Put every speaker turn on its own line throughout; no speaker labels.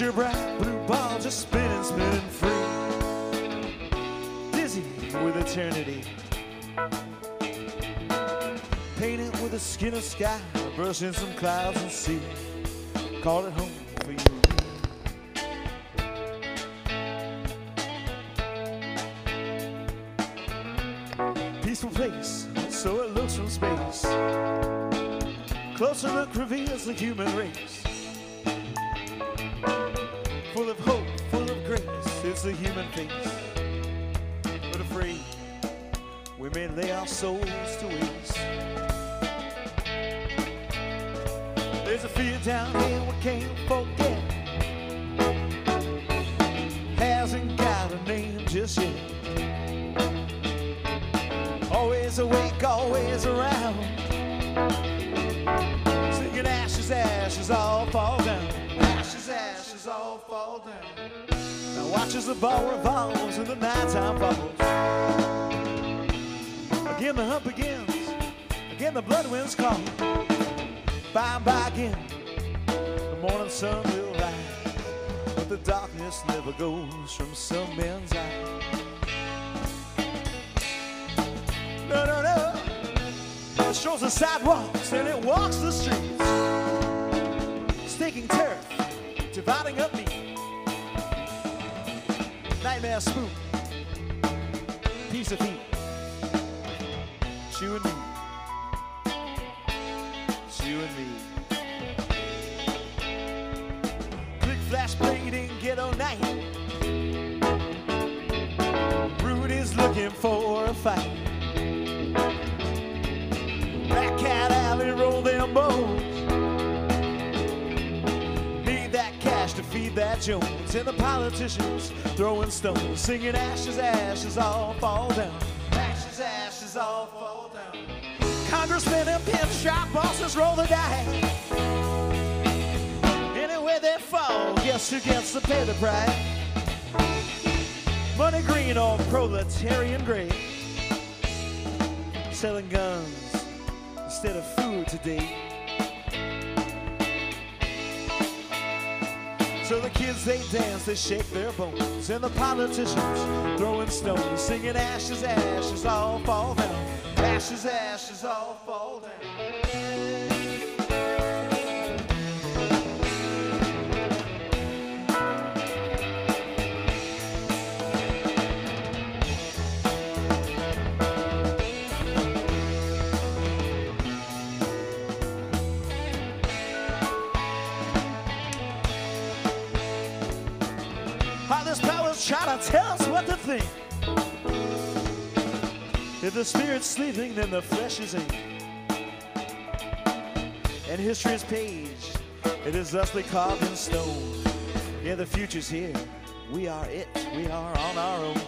Picture bright blue ball just spinning, spinning free. Dizzy with eternity. Painted with the skin of sky, brushing some clouds and sea. Call it home for you. Peaceful place, so it looks from space. Closer look reveals the human race. It's the human face. But afraid we may lay our souls to waste. There's a fear down here we can't forget. Hasn't got a name just yet. Always awake, always around. Singing ashes, ashes all fall down. Ashes, ashes all fall down. Now watch as the ball revolves and the nighttime falls. Again the hunt begins. Again the blood winds call. By and by again, the morning sun will rise. But the darkness never goes from some men's eyes. No, no, no. It strolls the sidewalks and it walks the streets. Staking turf, dividing up meat. Nightmare spook, piece of heat. It's you and me. It's you and me. Click flash blading ghetto night. Rude is looking for a fight. That Jones. And the politicians throwing stones, singing ashes, ashes all fall down. Ashes, ashes all fall down. Congressmen and pinstripe bosses roll the dice. Anywhere they fall, guess who gets to pay the price? Money green or proletarian gray. Selling guns instead of food today. So the kids they dance, they shake their bones, and the politicians throwing stones, singing ashes, ashes all fall down. Ashes, ashes all fall down. This power's trying to tell us what to think. If the spirit's sleeping, then the flesh is in. And history's page, it is thusly carved in stone. Yeah, the future's here. We are it. We are on our own.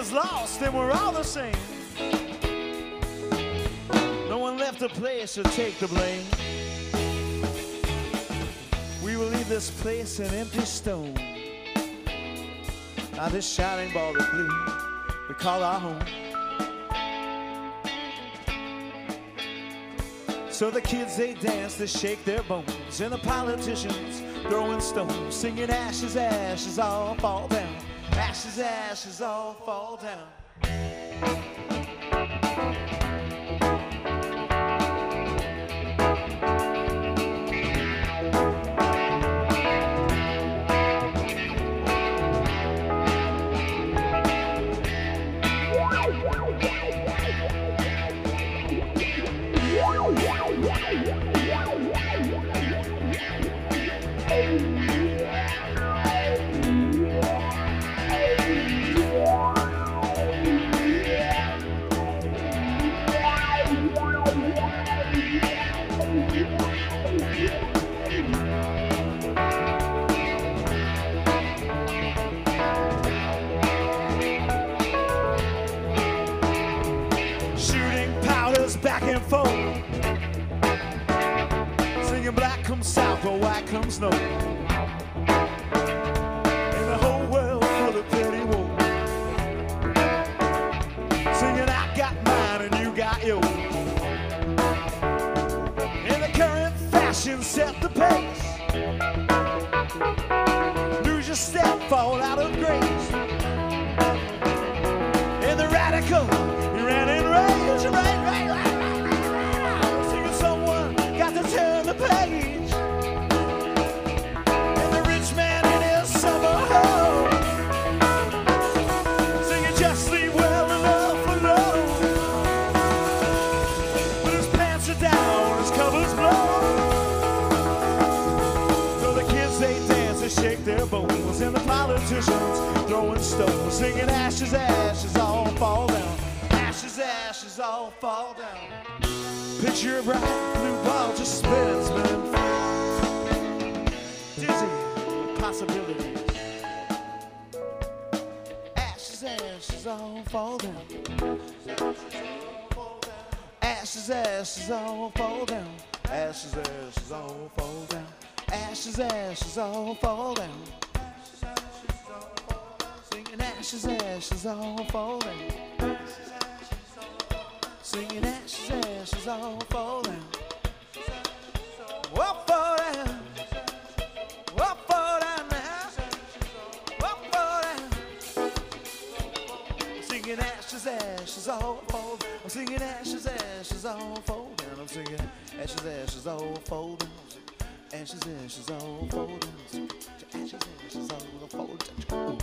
Is lost and we're all the same. No one left a place to take the blame. We will leave this place an empty stone. Now this shining ball of blue we call our home. So the kids they dance, they shake their bones, and the politicians throwing stones, singing ashes, ashes all fall down, ashes, ashes all fall down. Shooting back and forth. Singing black comes south or white comes north. And the whole world full of petty war. Singing I got mine and you got yours. And the current fashion set the pace. Singing ashes, ashes all fall down, ashes, ashes all fall down. Picture a bright blue ball just spinning, spinning, dizzy with possibilities. Ashes, ashes all fall down. Ashes, ashes all fall down. Ashes, ashes all fall down. Ashes, ashes all fall down. Ashes, ashes all fall down. Singing ashes, ashes all fall down. Up, fall down. Up, fall down now. Up, fall down. Singing ashes, ashes all fall. I'm singing ashes, ashes all fall down. I'm singing ashes, ashes all fall down. Ashes, ashes all fall down. Ashes, ashes all fall down. Ooh, ooh,